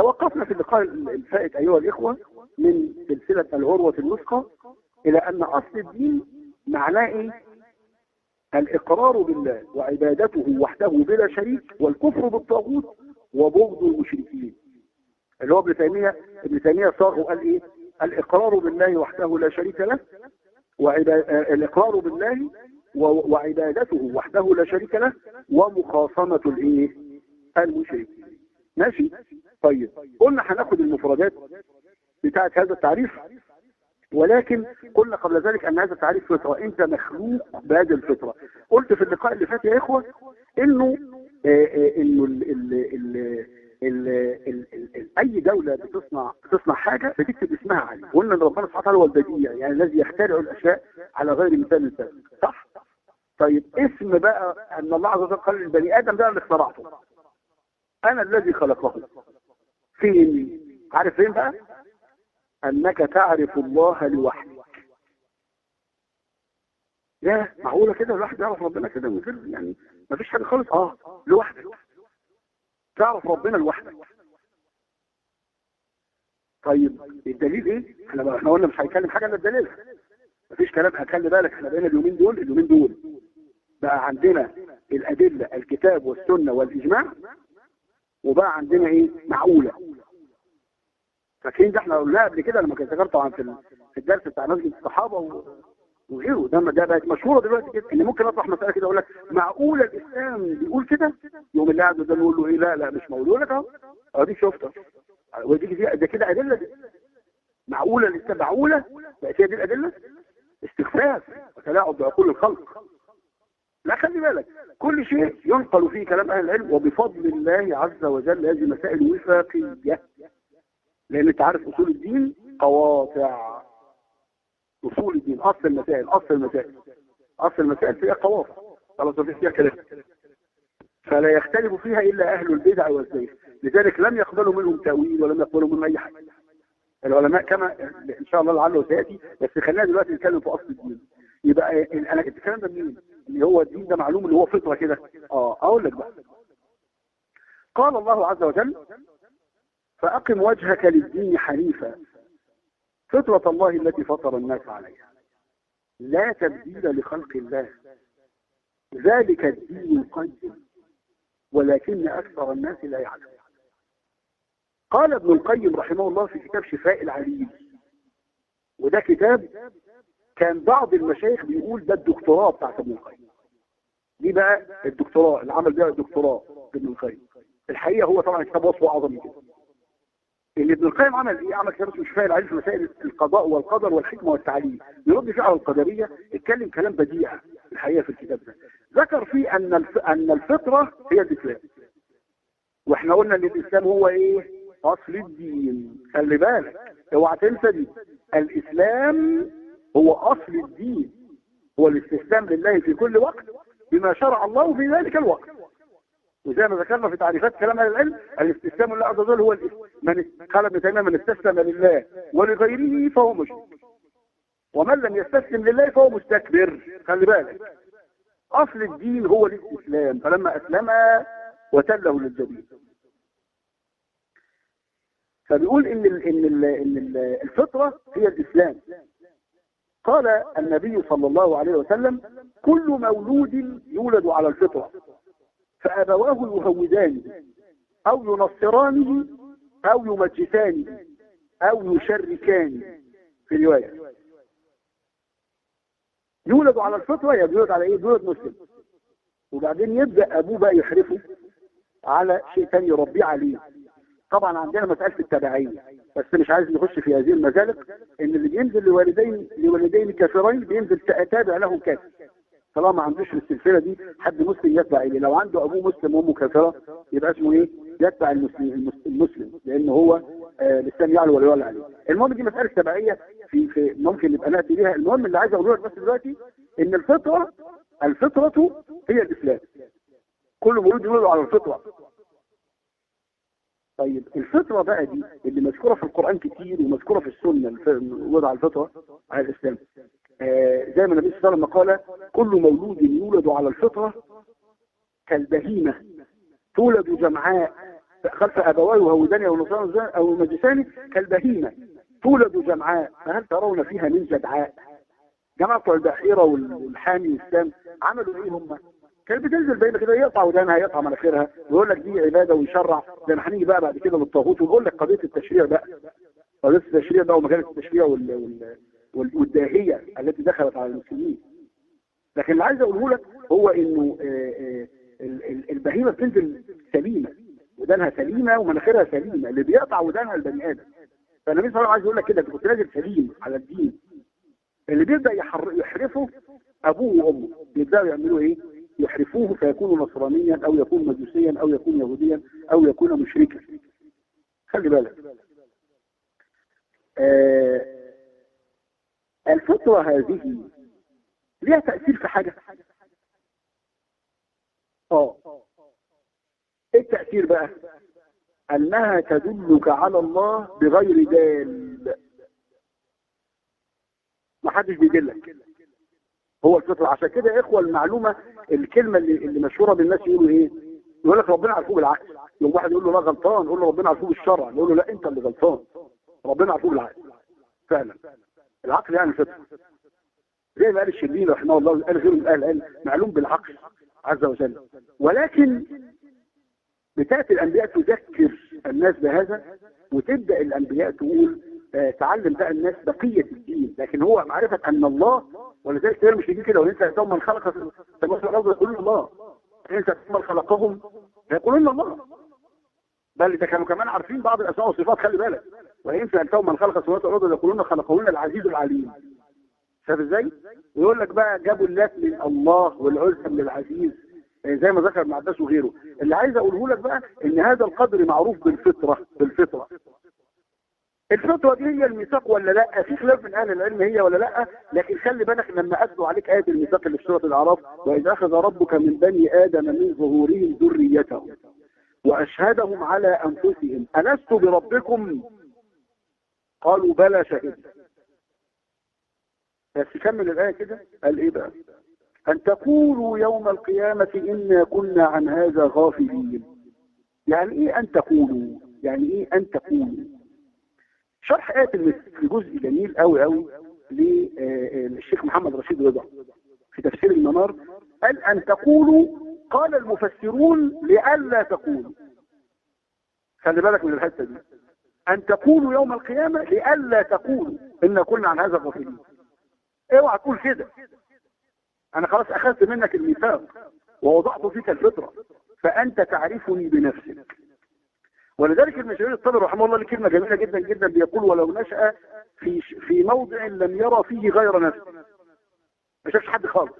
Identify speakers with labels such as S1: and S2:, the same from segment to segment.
S1: توقفنا في اللقاء الفائت أيها الإخوة من سلسلة العروة الوثقى إلى أن أصل الدين معناه إيه؟ الإقرار بالله وعبادته وحده بلا شريك والكفر بالطاغوت وبغض المشركين اللي هو ابن تيمية ابن تيمية صاغ وقال إيه؟ الإقرار بالله وحده لا شريك له. الإقرار بالله. وعبادته وحده لا شريك له ومخاصمة الإيه؟ المشركين ماشي؟ طيب قلنا هناخد المفردات بتاعت هذا التعريف ولكن قلنا قبل ذلك أن هذا التعريف فطرة أنت مخلوق بهذه الفطرة. قلت في اللقاء اللي فات يا إخوة إنه آه آه إنه ال ال أي دولة بتصنع بتصنع حاجة بتكتب اسمها عليه قلنا إن ربنا سبحانه وتعالى هو البديع يعني الذي يخترع الأشياء على غير مثال السابق صح؟ طيب اسم بقى أن الله عز وجل قال للبني آدم ده اللي اخترعته. أنا الذي خلقه. فين عارف فين بقى؟ أنك تعرف الله لوحدك. يا معقولة كده؟ الواحد يعرف ربنا كده من غير يعني ما فيش حاجة خالص. آه لوحدك. تعرف ربنا لوحدك. طيب الدليل إيه؟ إحنا إحنا قلنا مش هنتكلم حاجة إلا الدليل مفيش كلام خلي بالك إحنا بقينا اليومين دول اليومين دول بقى عندنا الأدلة الكتاب والسنة والإجماع وبقى عندنا إيه؟ معقولة. فاكرين ده إحنا قلناها قبل كده لما كنت ذكرت طبعا في الدرس بتاع مسجد الصحابة. وغيره. ده ده بقت مشهورة دلوقتي كده إن ممكن أطرح مسألة كده أقول لك معقوله الإسلام بيقول كده؟ يوم اللي قاعد ده نقول له إيه؟ لا لا مش موجود يقول لك أهو. آه دي شفتها ودي ده كده أدلة دي. معقولة الاسلام معقولة؟ بقت هي دي الأدلة؟ استخفاف وتلاعب بعقول الخلق. لا خلي بالك. كل شيء ينقل فيه كلام أهل العلم وبفضل الله عز وجل هذه مسائل وفاقيه لأن أنت عارف أصول الدين قواطع. أصول الدين أصل المسائل أصل المسائل. أصل المسائل فيها قواطع. خلاص مفيش فيها كلام. فلا يختلف فيها إلا أهل البدع والزيغ. لذلك لم يقبلوا منهم تأويل ولم يقبلوا منهم أي حاجة. العلماء كما إن شاء الله لعله سيأتي بس خلينا دلوقتي نتكلم في أصل الدين. يبقى أنا الكلام ده منين؟ اللي هو الدين ده معلوم اللي هو فطرة كده. آه أقول لك بقى. قال الله عز وجل فأقم وجهك للدين حنيفا. فطرة الله التي فطر الناس عليها. لا تبديل لخلق الله. ذلك الدين القيم. ولكن أكثر الناس لا يعلمون. قال ابن القيم رحمه الله في كتاب شفاء العليل وده كتاب كان بعض المشايخ بيقول ده الدكتوراه بتاعت ابن القيم. دي بقى؟ الدكتوراه العمل ده الدكتوراه ابن القيم. الحقيقة هو طبعا كتاب وصفه أعظم من كده. اللي ابن القيم عمل إيه؟ عمل كتاب اسمه شفاء العلم في مسائل القضاء والقدر والحكمة والتعليم. يرد فيه على القدرية اتكلم كلام بديع الحقيقة في الكتاب ده. ذكر فيه أن. أن الفطرة هي الإسلام. وإحنا قلنا إن الإسلام هو إيه؟ أصل الدين. خلي بالك اوعى تنسى دي. الإسلام هو أصل الدين. هو الاستسلام لله في كل وقت بما شرع الله في ذلك الوقت. وزي ما ذكرنا في تعريفات كلام أهل العلم الاستسلام لله عز وجل هو من قال ابن تيمية من استسلم لله ولغيره فهو مشرك. ومن لم يستسلم لله فهو مستكبر. خلي بالك. أصل الدين هو الاستسلام. فلما أسلم وتله للجبين. فبيقول إن ال إن ال إن ال الفطرة هي الإسلام. قال النبي صلى الله عليه وسلم كل مولود يولد على الفطرة. فأبواه يهودانه أو ينصرانه أو يمجسانه أو يشركانه في رواية. يولد على الفطرة يولد على إيه؟ يولد مسلم. وبعدين يبدأ أبوه بقى يحرفه على شيء تاني يربيه عليه. طبعا عندنا مسألة التبعية بس مش عايز نخش في هذه المزالق إن اللي بينزل لوالدين لوالدين كافرين بينزل تابع لهم كافر. طالما ما عندوش السلسله دي حد مسلم يتبع إليه. لو عنده أبوه مسلم وأمه كافرة يبقى اسمه إيه؟ يتبع المسلم المسلم لأن هو آه الإسلام يعلو ولا يعلى عليه. المهم دي مسألة تبعيه في في ممكن نبقى نأتي بيها. المهم اللي عايز أقوله لك بس دلوقتي إن الفطره الفطرة هي الإسلام. كل مولود يولد على الفطرة. طيب الفطرة بقى دي اللي مذكورة في القرآن كتير ومذكورة في السنة وضع الفطرة على الإسلام. زي ما النبي صلى الله عليه وسلم قال كل مولود يولد على الفطرة كالبهيمة. تولد جمعاء خلف ابواه وهوداني أو نصراني أو مجساني كالبهيمة. تولد جمعاء فهل ترون فيها من جدعاء؟ جماعة بتوع البحيرة والحامي والسام عملوا إيه هم؟ كانت بتنزل بين كده يقطع ودانها يقطع مناخيرها ويقول لك دي عبادة ويشرع. زي ما هنيجي بقى بعد كده للطاغوت ونقول لك قضية التشريع بقى. قضية التشريع بقى ومجال التشريع وال... وال... والداهيه التي دخلت على المسلمين. لكن اللي عايز أقوله لك هو إنه آآ آآ البهيمة بتنزل سليمة ودانها سليمة ومناخيرها سليمة. اللي بيقطع ودانها البني آدم. فالنبي صلى الله عليه وسلم عايز يقول لك كده أنت كنت نازل سليم على الدين. اللي بيبدأ يحر... يحرفه أبوه وأمه. بيبدأوا يعملوا إيه؟ يحرفوه فيكون نصرانيا أو يكون مجوسيا أو يكون يهوديا أو يكون مشركا. خلي بالك. آه الفترة هذه ليها تأثير في حاجة. آه إيه التأثير بقى؟ أنها تدلك على الله بغير دال. ما حدش بيدلك. هو الفطرة. عشان كده يا إخوة المعلومة الكلمة اللي, اللي مشهورة بالناس يقولوا إيه؟ يقول لك ربنا عرفوه بالعقل. يوم واحد يقول له لا غلطان يقول له ربنا عرفوه بالشرع يقول له لا أنت اللي غلطان. ربنا عرفوه بالعقل. فعلا. العقل يعني الفطرة زي ما قال الشربيني رحمه الله قال غيره من أهل العلم معلوم بالعقل عز وجل. ولكن بتاتي الأنبياء تذكر الناس بهذا وتبدأ الأنبياء تقول آه تعلم بقى الناس بقية الدين. لكن هو معرفة أن الله ولذلك كتير مش يجي كده وانت ثم من خلق السماوات والأرض يقولون الله. انت ثم خلقهم يقولون الله. بل ده كانوا كمان عارفين بعض الأسماء والصفات خلي بالك. وإن سألتهم من خلق السماوات والأرض يقولون خلقهن العزيز العليم. شايف إزاي؟ ويقول لك بقى جابوا اللات من الله والعزى من العزيز. زي ما ذكر عباس وغيره. اللي عايز أقوله لك بقى إن هذا القدر معروف بالفطرة بالفطرة. الفتوى دي هي الميثاق ولا لأ؟ في خلاف من أهل العلم هي ولا لأ؟ لكن خلي بالك لما أتلو عليك آية الميثاق اللي في سورة الأعراف واذا أخذ ربك من بني آدم من ظهورهم ذريتهم وأشهدهم على أنفسهم. ألست بربكم قالوا بلى شهدنا بس كمل الآية كده. قال إيه بقى؟ أن تقولوا يوم القيامة إنا كنا عن هذا غافلين. يعني إيه أن تقولوا؟ يعني إيه أن تقولوا؟ شرح آية في جزء جميل قوي قوي للشيخ محمد رشيد رضا في تفسير المنار. قال أن تقولوا قال المفسرون لئلا تقولوا. خلي بالك من الحتة دي. أن تقولوا يوم القيامة لئلا تقولوا إن كنا عن هذا غافلين. اوعى تقول كده. أنا خلاص أخذت منك الميثاق ووضعت فيك الفطرة فأنت تعرفني بنفسك. ولذلك ابن جرير رحمه الله كلمة جميلة جدا جدا بيقول ولو نشأ في في موضع لم يرى فيه غير نفسه. ما شافش حد خالص.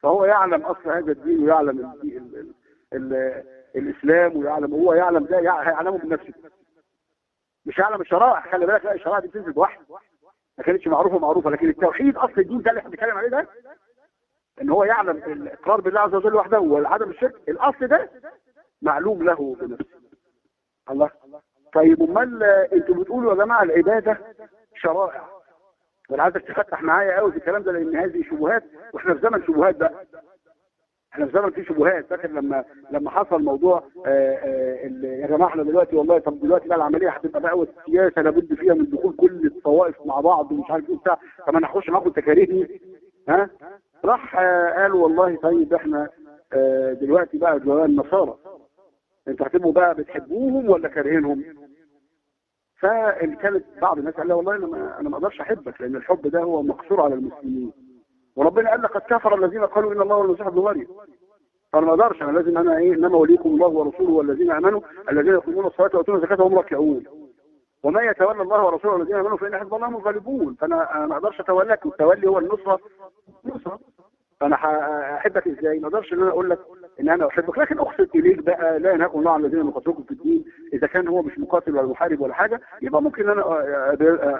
S1: فهو يعلم أصل هذا الدين ويعلم ال ال ال الإسلام ويعلم هو يعلم ده هيعلمه بنفسه. مش يعلم الشرائع خلي بالك لا الشرائع دي بتنزل بواحد ما كانتش معروفة معروفة لكن التوحيد أصل الدين ده اللي إحنا بنتكلم عليه ده إن هو يعلم الإقرار بالله عز وجل وحده وعدم الشرك الأصل ده معلوم له بنفسه. الله. طيب أمال أنتوا بتقولوا يا جماعة العبادة شرائع. وأنا عايزك تفتح معايا قوي في الكلام ده لأن هذه شبهات وإحنا في زمن شبهات بقى. إحنا في زمن فيه شبهات فاكر لما لما حصل موضوع آآ آآ يا جماعة إحنا دلوقتي والله طب دلوقتي بقى العملية هتبقى بقى والسياسة لابد فيها من دخول كل الطوائف مع بعض ومش عارف إيه بتاع طب أنا هخش معاكم تكاريهني ها؟ راح قال والله طيب إحنا دلوقتي بقى جوال النصارى. أنتوا هتبقوا بقى بتحبوهم ولا كارهينهم؟ فان كانت بعض الناس قال والله أنا ما أنا ما أقدرش أحبك لأن الحب ده هو مقصور على المسلمين. وربنا قال لقد كفر الذين قالوا إن الله هو المسيح ابن مريم. فانا ما أقدرش أنا لازم أنا إيه إنما وليكم الله ورسوله والذين آمنوا الذين يقيمون الصلاة ويؤتون الزكاة وهم راكعون. وما يتولى الله ورسوله والذين آمنوا فإن حزب الله هم فأنا أنا ما أقدرش اتولاك والتولي هو النصرة. نصره فأنا أحبك إزاي؟ ما أقدرش إن أنا أقول لك إن أنا أحبك. لكن اقصد إليك بقى لا ينهاكم الله عن الذين يقاتلوكم في الدين. إذا كان هو مش مقاتل ولا محارب ولا حاجة يبقى ممكن إن أنا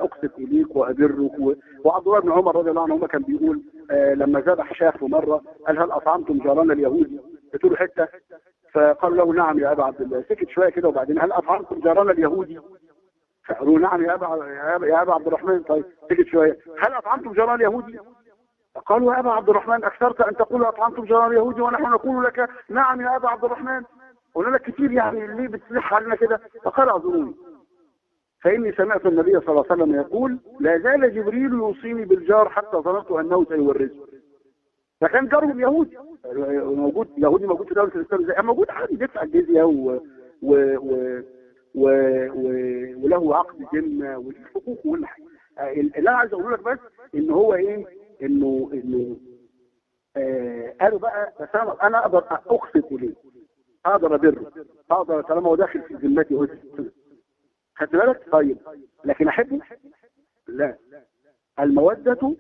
S1: اقصد إليك وأبرك. وعبد الله بن عمر رضي الله عنهما كان بيقول لما ذبح شاف مرة قال هل أطعمتم جيران اليهود؟ قلت له حتة. فقال له نعم يا أبا عبد الله. سكت شوية كده وبعدين هل أطعمتم جيران اليهودي فقالوا نعم يا أبا يا ابا عبد الرحمن. طيب سكت شوية. هل أطعمتم جيران اليهودي قالوا يا أبا عبد الرحمن أكثرت أن تقول أطعمتم جار اليهود ونحن نقول لك نعم يا أبا عبد الرحمن. قلنا لك كتير يعني ليه بتصلح علينا كده؟ فقال اعذروني فإني سمعت النبي صلى الله عليه وسلم يقول لا زال جبريل يوصيني بالجار حتى ظننت أنه سيورثه. فكان جارهم يهودي موجود يهودي موجود في دولة الإسلام زي موجود عادي بيدفع الجزية و و و و و وله عقد ذمه والحقوق وكل حاجة اللي أنا عايز أقول لك بس إن هو إيه؟ إنه إنه آه قالوا بقى بس أنا أنا أقدر اقسط اليه أقدر أبره. أقدر طالما هو داخل في ذمتي خدت بالك؟ طيب. لكن احبه لا. المودة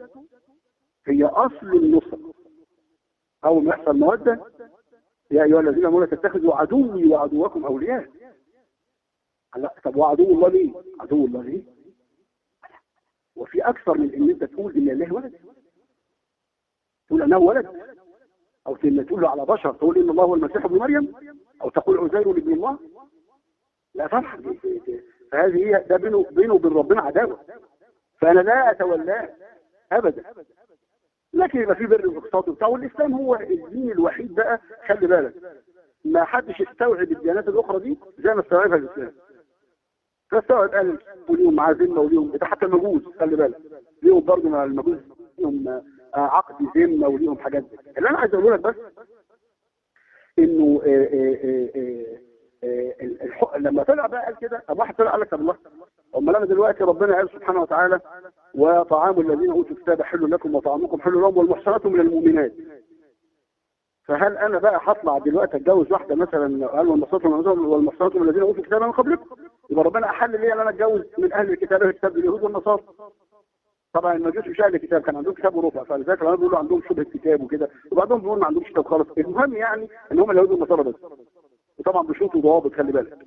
S1: هي أصل النصر. اول ما يحصل مودة يا أيها الذين آمنوا تتخذوا عدوي وعدوكم أولياء. لا طب وعدو الله ليه؟ عدو الله ليه؟ وفي أكثر من إن أنت تقول إن الله ولد. تقول أنه ولد. أو تقول على بشر تقول إن الله هو المسيح ابن مريم. أو تقول عزير ابن الله. لا طبعا فهذه هي ده بينه بينه وبين ربنا عداوة. فأنا لا أتولاه أبدا. لكن يبقى في بر واقساط وبتاع والإسلام هو الدين الوحيد بقى. خلي بالك. ما حدش يستوعب الديانات الأخرى دي زي ما استوعبها الإسلام. فاستوعب قال وليهم معاه ذمة وليهم ده حتى المجوس خلي بالك. ليهم برضه مع المجوس ليهم عقد ذمة وليهم حاجات دي اللي أنا عايز أقوله لك بس إنه آآ الحق لما طلع بقى قال كده واحد طلع قال لك طب الله امال أنا دلوقتي ربنا قال سبحانه وتعالى وطعام الذين أوتوا الكتاب حل لكم وطعامكم حل لهم والمحصنات من المؤمنات فهل أنا بقى هطلع دلوقتي أتجوز واحدة مثلا؟ قال والمحصنات والمحصنات من الذين أوتوا الكتاب من قبلكم. يبقى ربنا أحل لي أن أنا أتجوز من أهل الكتاب أهل الكتاب اليهود والنصارى. طبعا المجوس مش أهل الكتاب كان عندهم كتاب ورفع فلذلك لما بيقولوا عندهم شبه كتاب وكده وبعضهم بيقولوا ما عندهمش كتاب خالص. المهم يعني إن هم اليهود والنصارى بس. وطبعا بشروط وضوابط خلي بالك.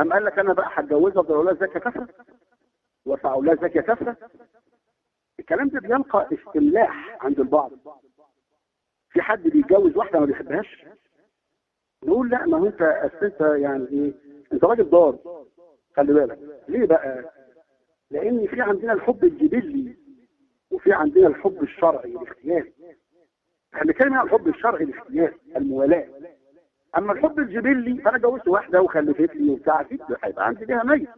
S1: أم قال لك أنا بقى هتجوزها أفضل أولاد زكاة كفرة وارفع أولاد زكاة كفرة الكلام ده بيلقى استملاح عند البعض. في حد بيتجوز واحدة ما بيحبهاش؟ نقول لا ما هو أنت أنت يعني إيه؟ أنت راجل ضار. خلي بالك. ليه بقى؟ لأن في عندنا الحب الجبلي وفي عندنا الحب الشرعي الاختياري إحنا بنتكلم عن الحب الشرعي الاختياري الموالاة. أما الحب الجبلي فأنا جوزت واحدة وخلفت لي وبتاع أكيد هيبقى عندي ليها ميت.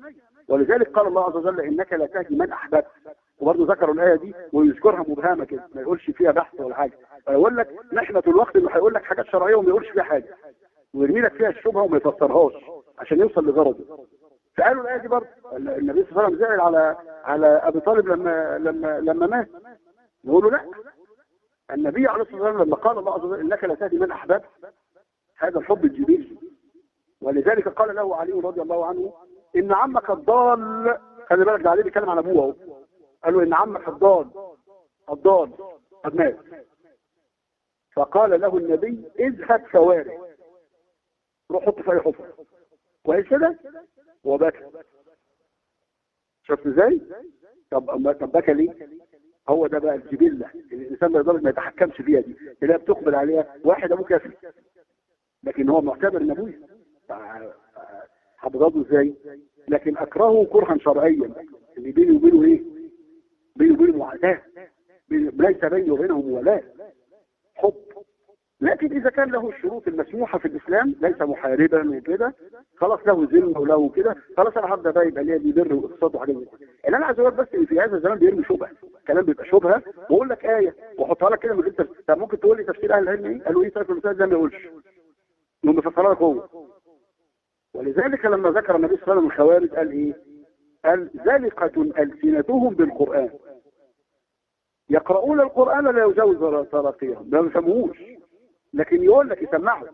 S1: ولذلك قال الله عز وجل إنك لا تهدي من أحببت. وبرضه ذكروا الآية دي ويذكرها مبهمة كده ما يقولش فيها بحث ولا حاجة. فيقول لك نحنه الوقت انه هيقول لك حاجات شرعية وما يقولش فيها حاجة. ويرمي لك فيها الشبهة وما يفسرهاش عشان يوصل لغرضه. فقالوا الآية دي برضه النبي صلى الله عليه وسلم زعل على على أبي طالب لما لما لما مات. نقول له لا. النبي عليه الصلاة والسلام لما قال الله عز وجل إنك لا تهدي من أحببت هذا الحب الجبلي ولذلك قال له علي رضي الله عنه إن عمك الضال خلي بالك علي بيتكلم عن أبوه أهو. قال له إن عمك الضال الضال قد مات فقال له النبي اذهب فواري روح حط في أي حفرة. كويس كده؟ وبكى. شفت إزاي؟ طب طب بكى ليه؟ هو ده بقى الجبلة اللي الإنسان ما يقدرش ما يتحكمش فيها دي اللي هي بتقبل عليها. واحد كافر. لكن هو معتبر ان ابويا إزاي؟ لكن أكرهه كرها شرعيا. اللي بيني وبينه إيه؟ بيني وبينه معاداه ليس بيني وبينه موالاه حب. لكن إذا كان له الشروط المسموحة في الإسلام ليس محاربا وكده خلاص له ذمة وله كده خلاص أنا هبدأ بقى يبقى ليا دي بر واقتصاد وحاجات زي كده. اللي أنا عايز أقول بس إن في هذا الزمان بيرمي شبهة. الكلام بيبقى شبهة. واقول لك آية. واحطها لك كده من غير طب ممكن تقول لي تفسير أهل العلم إيه؟ قالوا إيه؟ سلف المسائل ده ما يقولش. بيفسرها لك هو ولذلك لما ذكر النبي صلى الله عليه وسلم الخوارج قال إيه؟ قال زلقة ألسنتهم بالقرآن. يقرؤون القرآن لا يجوز تراقيهم ما بيفهموش لكن يقول لك يسمعه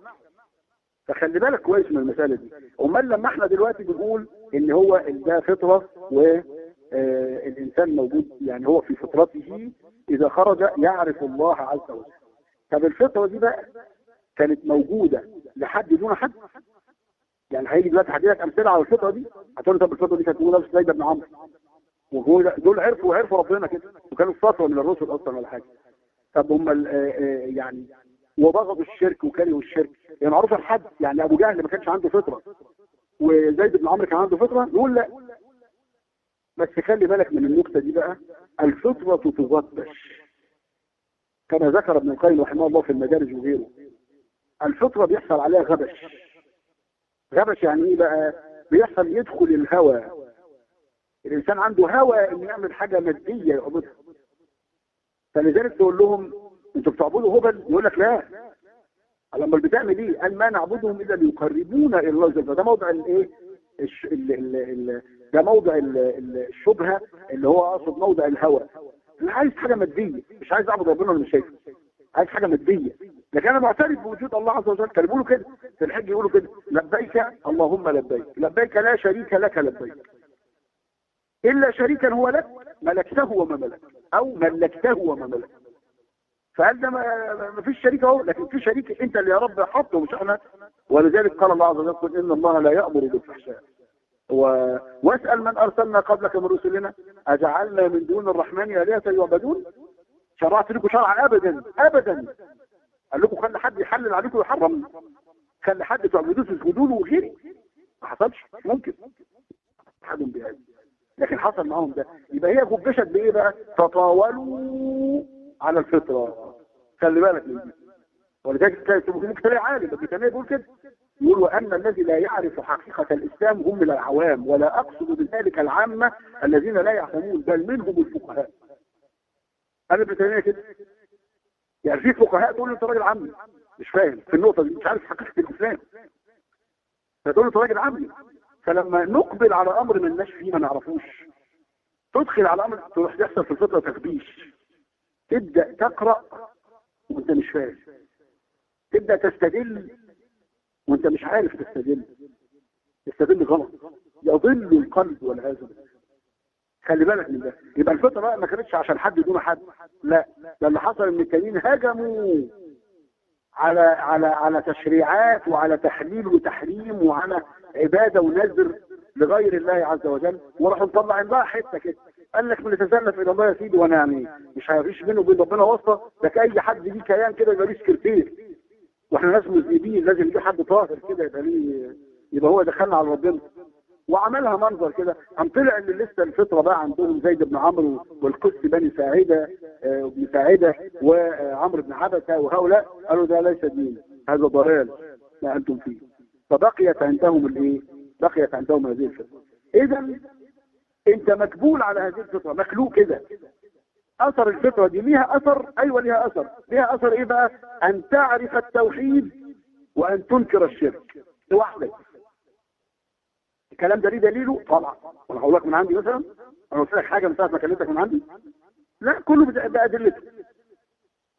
S1: فخلي بالك كويس من المسألة دي. أمال لما إحنا دلوقتي بنقول إن هو ده فطرة والإنسان موجود يعني هو في فطرته إذا خرج يعرف الله عز وجل. طب الفطرة دي بقى كانت موجودة لحد دون حد. يعني هيجي دلوقتي لك أمثلة على الفطره دي هتقول طب الفطره دي كانت موجوده في سيد بن عمرو. دول عرفوا وعرفوا ربنا كده وكانوا فتره من الرسل أصلا ولا حاجة. طب هم يعني وبغضوا الشرك وكرهوا الشرك. يعني معروف الحد يعني أبو جهل ما كانش عنده فطرة. وزيد بن عمرو كان عنده فطرة؟ نقول لا. بس خلي بالك من النقطة دي بقى. الفطرة تغطش كما ذكر ابن القيم رحمه الله في المدارج وغيره. الفطرة بيحصل عليها غبش. غبش يعني إيه بقى؟ بيحصل يدخل الهوى الإنسان عنده هوى إنه يعمل حاجة مادية يعبدها فلذلك تقول لهم أنتوا بتعبدوا هبل؟ يقول لك لا. لما بتعمل إيه؟ قال ما نعبدهم إلا ليقربونا إلى الله ده موضع الايه. ده موضع ال... الشبهة اللي هو أقصد موضع الهوى أنا عايز حاجة مادية مش عايز أعبد ربنا اللي مش شايفه. عايز حاجة مادية. لكن أنا معترف بوجود الله عز وجل. كانوا بيقولوا كده. في الحج يقولوا كده. لبيك اللهم لبيك. لبيك لا شريك لك لبيك. إلا شريكا هو لك ملكته وما ملك. أو ملكته وما ملك. فقال ده ما فيش شريك أهو. لكن في شريك أنت اللي يا رب حطه مش إحنا ولذلك قال الله عز وجل إن الله لا يأمر بالفحشاء. و... واسأل من أرسلنا قبلك من رسلنا. أجعلنا من دون الرحمن آلهة يعبدون. شرعت لكم شرعا ابدا ابدا. قال لكم خلي حد يحلل عليكم ويحرم. خلي حد تعبدوه تسجدوا له وغيري ما حصلش. ممكن. حد بهذا. لكن حصل معاهم ده. يبقى هي غبشت بإيه بقى؟ تطاولوا على الفطرة. خلي بالك من دي. ولذلك ممكن تلاقي عالم. ابن تيميه بيقول كده. يقول وأن الذي لا يعرف حقيقة الإسلام هم من العوام. ولا أقصد بذلك العامة الذين لا يعلمون. بل منهم الفقهاء. أنا تيميه كده يعني في فقهاء تقول أنت راجل عمي. مش فاهم في النقطة دي مش عارف حقيقه الإسلام. فتقول له أنت راجل عمي. فلما نقبل على أمر ما لناش فيه ما نعرفوش. تدخل على أمر تروح يحصل في الفطرة تخبيش تبدأ تقرأ وأنت مش فاهم. تبدأ تستدل وأنت مش عارف تستدل. تستدل غلط. يضل القلب والعياذ بالله. خلي بالك من ده. يبقى الفطرة بقى ما كانتش عشان حد دون حد. لا ده اللي حصل إن التانيين هجموا على على على تشريعات وعلى تحليل وتحريم وعلى عبادة ونذر لغير الله عز وجل. وراحوا مطلعين بقى حتة كده. قال لك من يتزلف إلى الله يا سيدي وأنا يعني مش هيفيش بينه وبين ربنا واسطة. ده أي حد ليه كيان كده يبقى ليه سكرتير. وإحنا ناس مذنبين لازم يجي حد طاهر كده يبقى ليه يبقى هو دخلنا على ربنا. وعملها منظر كده. قام طلع إن لسه الفطرة بقى عندهم زيد بن عمرو والقس بني ساعدة بن ساعدة وعمرو بن عبسه وهؤلاء. قالوا ده ليس دين هذا ضلال ما أنتم فيه. فبقيت عندهم الإيه؟ بقيت عندهم هذه الفطرة. اذا أنت مكبول على هذه الفطرة مخلوق كده. أثر الفطرة دي ليها أثر؟ أيوه ليها أثر. ليها أثر إيه بقى؟ أن تعرف التوحيد وأن تنكر الشرك. لوحدك. الكلام ده ليه دليله؟ طبعا. وأنا هقول لك من عندي مثلا أنا قلت لك حاجة من ساعة ما كلمتك من عندي. لا كله بادلته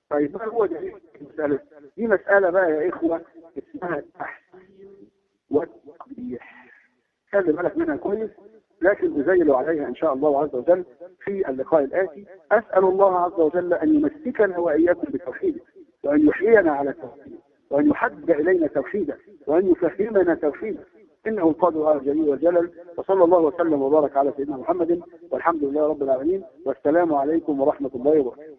S1: طيب ما هو دليل المسألة. دي مسألة بقى يا إخوة اسمها التحسين والتقبيح. خلي بالك منها كويس لكن أزيل عليها إن شاء الله عز وجل في اللقاء الآتي. أسأل الله عز وجل أن يمسكنا وإياكم بتوحيده وأن يحيينا على توحيده وأن يحبب إلينا توحيده وأن يفهمنا توحيده إنه على الجليل والجلل وصلى الله وسلم وبارك على سيدنا محمد والحمد لله رب العالمين والسلام عليكم ورحمة الله وبركاته.